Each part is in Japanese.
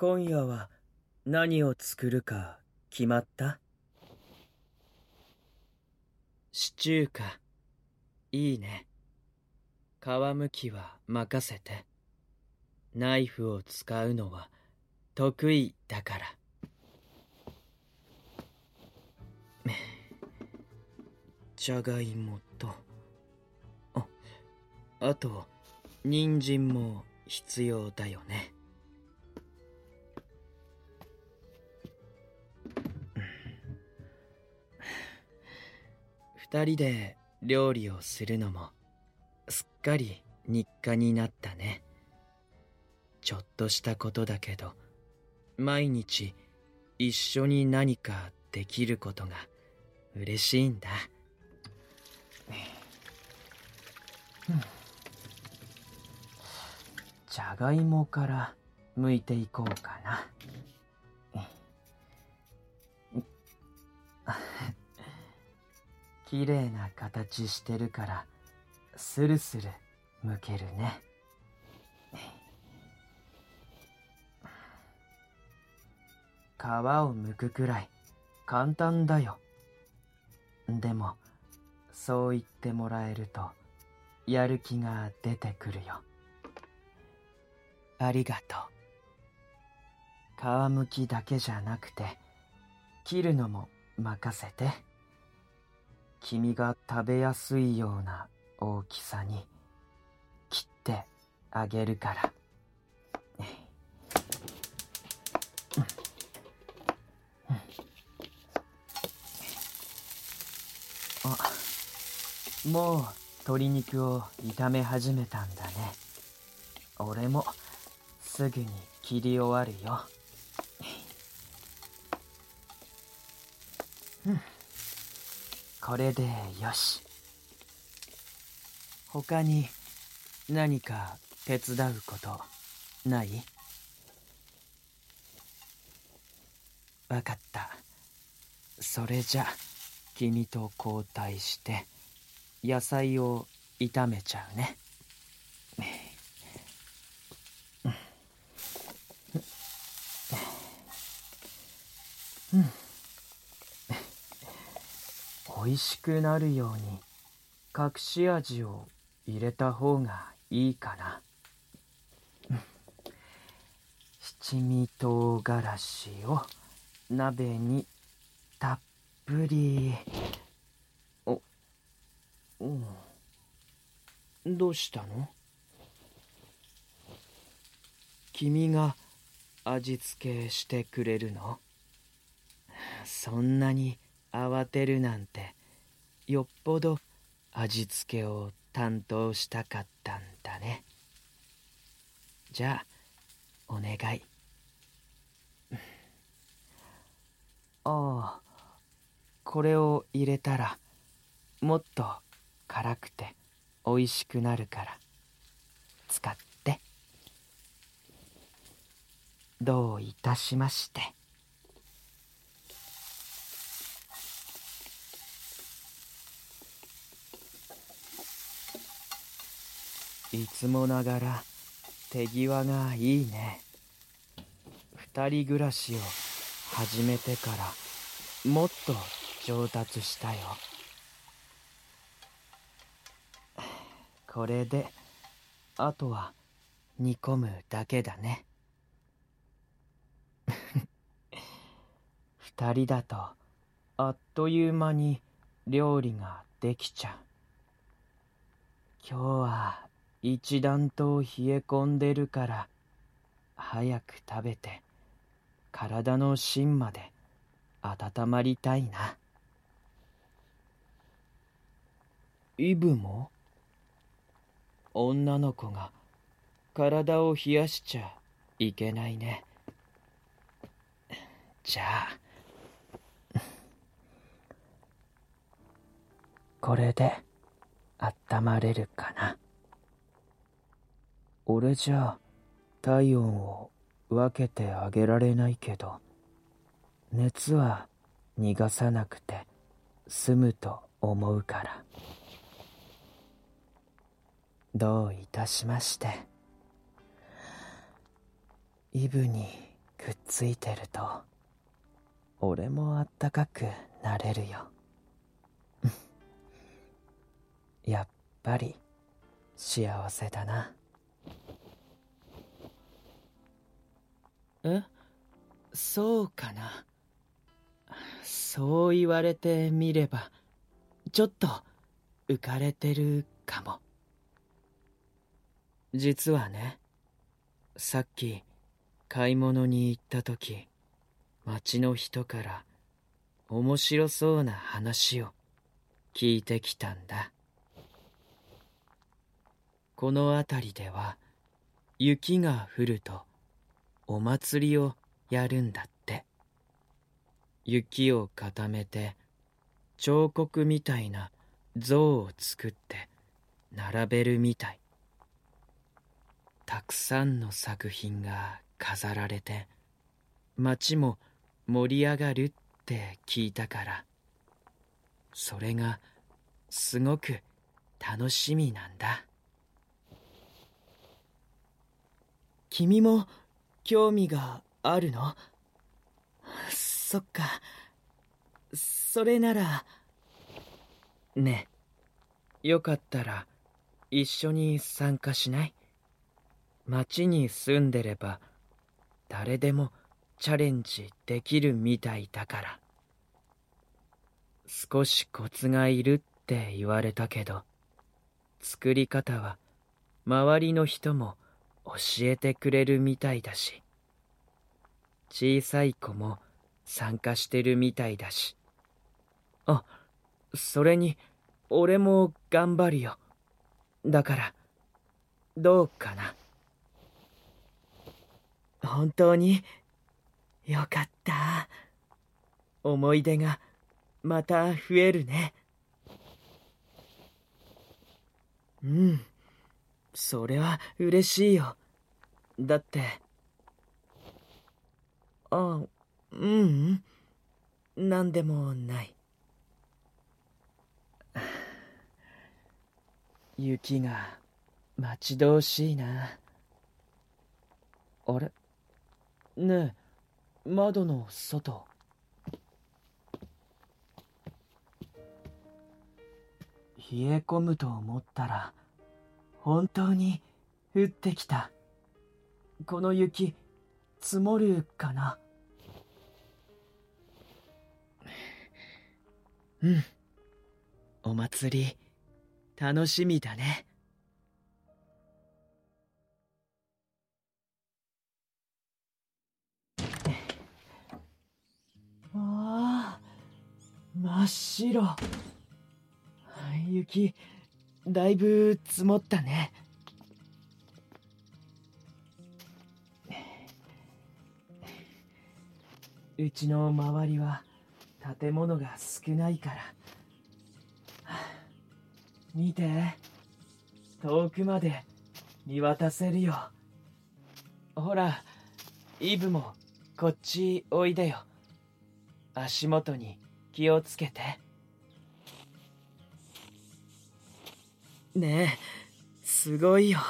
今夜は何を作るか決まった？シチューか。いいね。皮むきは任せて。ナイフを使うのは得意だから。じゃがいもと、あ、あと、人参も必要だよね。二人で料理をするのもすっかり日課になったね。ちょっとしたことだけど毎日一緒に何かできることが嬉しいんだ、じゃがいもから剥いていこうかな。綺麗な形してるからスルスル剥けるね。皮を剥くくらい簡単だよ。でもそう言ってもらえるとやる気が出てくるよ。ありがとう。皮むきだけじゃなくて切るのも任せて。君が食べやすいような大きさに切ってあげるから。あ、もう鶏肉を炒め始めたんだね。俺もすぐに切り終わるよ。うんこれでよし。他に何か手伝うことない？わかった。それじゃ君と交代して野菜を炒めちゃうね。うん。美味しくなるように隠し味を入れた方がいいかな。七味唐辛子を鍋にたっぷり。お、う。どうしたの？君が味付けしてくれるの？そんなに慌てるなんてよっぽど味付けを担当したかったんだね。じゃあお願い。ああこれを入れたらもっと辛くて美味しくなるから使って。どういたしまして。いつもながら手際がいいね。二人暮らしを始めてからもっと上達したよ。これであとは煮込むだけだね。二人だとあっという間に料理ができちゃう。今日は一段と冷え込んでるから早く食べて体の芯まで温まりたいな。イブも女の子が体を冷やしちゃいけないね。じゃあこれで温まれるかな。俺じゃ体温を分けてあげられないけど熱は逃がさなくて済むと思うから。どういたしまして。イブにくっついてると俺もあったかくなれるよ。やっぱり幸せだな。え？そうかな。そう言われてみればちょっと浮かれてるかも。実はねさっき買い物に行った時町の人から面白そうな話を聞いてきたんだ。この辺りでは雪が降るとお祭りをやるんだって。雪を固めて彫刻みたいな像を作って並べるみたい。たくさんの作品が飾られて街も盛り上がるって聞いたから。それがすごく楽しみなんだ。君も興味があるの？そっか。それなら。ね。えよかったら一緒に参加しない？町に住んでれば誰でもチャレンジできるみたいだから。少しコツがいるって言われたけど作り方は周りの人も教えてくれるみたいだし。小さい子も参加してるみたいだし。あそれに俺も頑張るよ。だからどうかな。本当によかった。思い出がまた増えるね。うん。それは嬉しいよ。だって。あううん何でもない。雪が待ち遠しいな。あれ？ねえ窓の外。冷え込むと思ったら本当に降ってきた。この雪積もるかな？うん。お祭り楽しみだね。ああ真っ白。雪だいぶ積もったね。うちの周りは建物が少ないから。見て。遠くまで見渡せるよ。ほらイブもこっちおいでよ。足元に気をつけて。ねえすごいよ。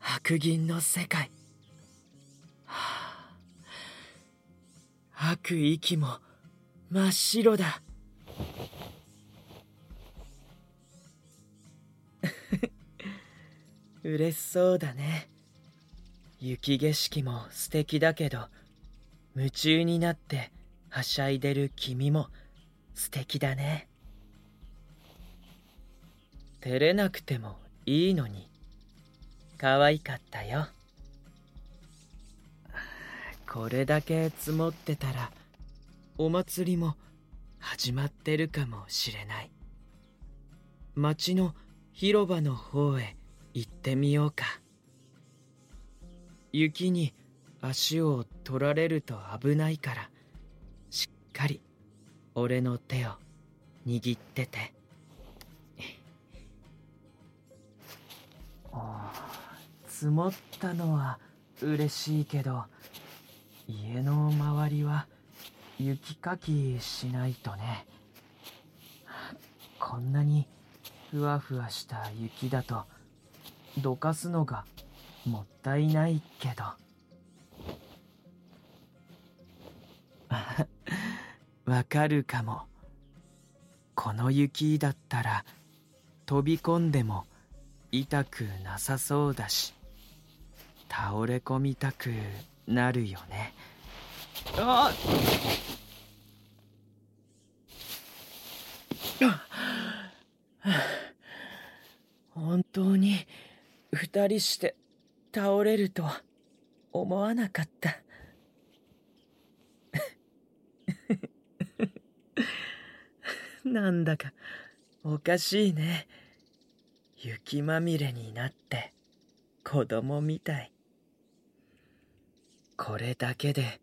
白銀の世界。はあ吐く息も真っ白だ。嬉しそうだね。雪景色も素敵だけど夢中になってはしゃいでる君も素敵だね。照れなくてもいいのに。可愛かったよ。これだけ積もってたらお祭りも始まってるかもしれない。町の広場の方へ行ってみようか。雪に足を取られると危ないからしっかり俺の手を握ってて。積もったのは嬉しいけど家の周りは雪かきしないとね。こんなにふわふわした雪だとどかすのがもったいないけど。わかるかも。この雪だったら飛び込んでも痛くなさそうだし。倒れ込みたくなるよね。あ本当に二人して倒れるとは思わなかった。なんだかおかしいね。雪まみれになって子供みたい。これだけで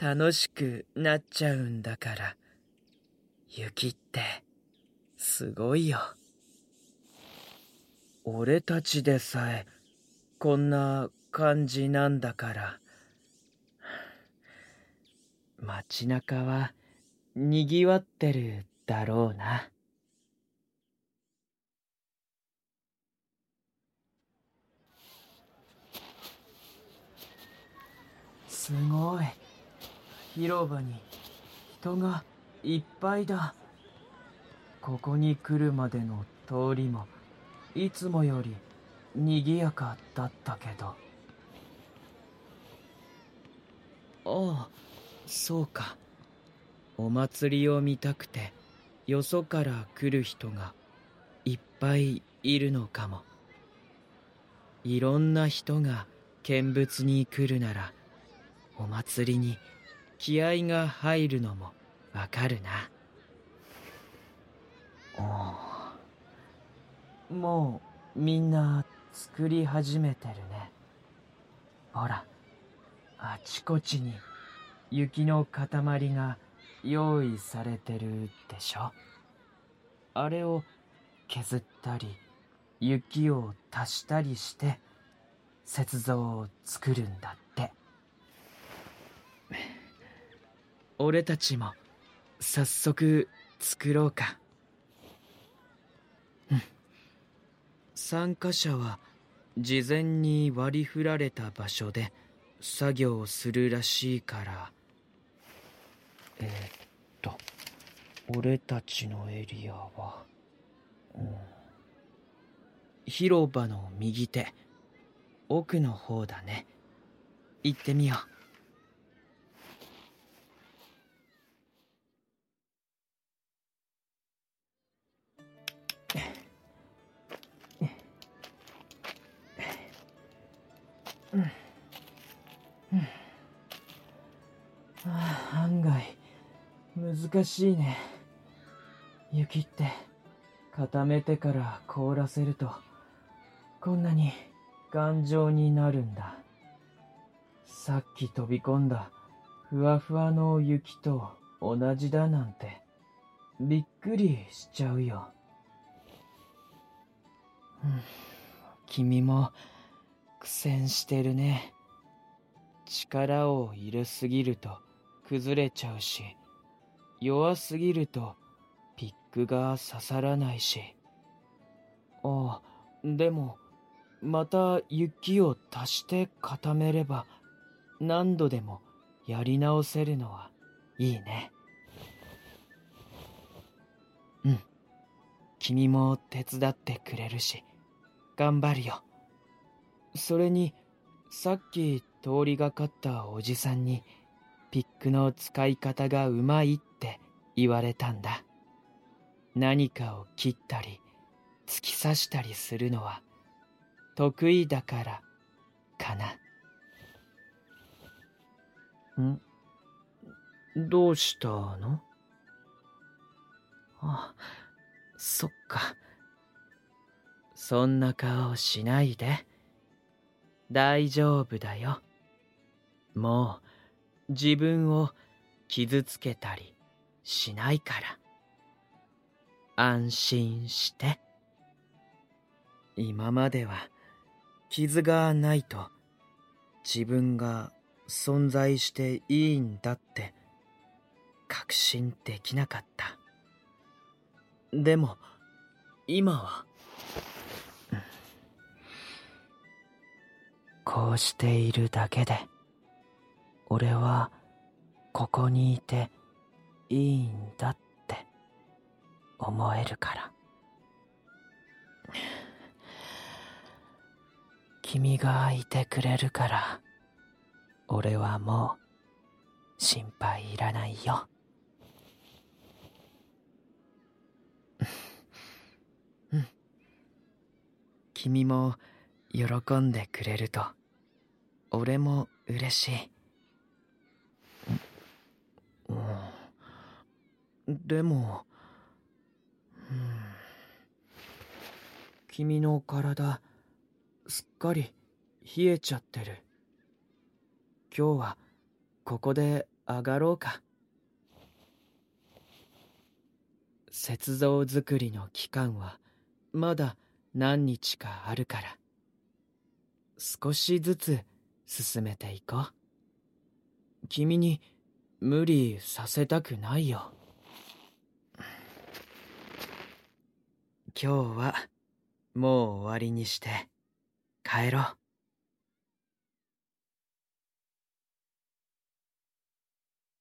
楽しくなっちゃうんだから。雪ってすごいよ。俺たちでさえこんな感じなんだから。街中はにぎわってるだろうな。すごい。広場に人がいっぱいだ。ここに来るまでの通りもいつもより賑やかだったけど。ああそうか。お祭りを見たくてよそから来る人がいっぱいいるのかも。いろんな人が見物に来るならお祭りに気合が入るのもわかるな。おもうみんな作り始めてるね。ほらあちこちに雪の塊が用意されてるでしょ。あれを削ったり雪を足したりして雪像を作るんだって。俺たちも早速作ろうか。うん。参加者は事前に割り振られた場所で作業をするらしいから。えー、っと俺たちのエリアは、うん、広場の右手奥の方だね。行ってみよう。難しいね。雪って固めてから凍らせるとこんなに頑丈になるんだ。さっき飛び込んだふわふわの雪と同じだなんてびっくりしちゃうよ、うん、君も苦戦してるね。力を入れすぎると崩れちゃうし。弱すぎるとピックが刺さらないし。ああでもまた雪を足して固めれば何度でもやり直せるのはいいね。うん。君も手伝ってくれるし頑張るよ。それにさっき通りがかったおじさんにピックの使い方がうまいって言われたんだ。何かを切ったり突き刺したりするのは得意だからかな。ん？どうしたの？あそっか。そんな顔しないで。大丈夫だよ。もう自分を傷つけたりしないから。安心して。今までは傷がないと自分が存在していいんだって確信できなかった。でも今はこうしているだけで俺はここにいていいんだって思えるから。君がいてくれるから俺はもう心配いらないよ。君も喜んでくれると俺も嬉しい。でも、うん、君の体すっかり冷えちゃってる。今日はここで上がろうか。雪像作りの期間はまだ何日かあるから。少しずつ進めていこう。君に無理させたくないよ。今日はもう終わりにして帰ろう。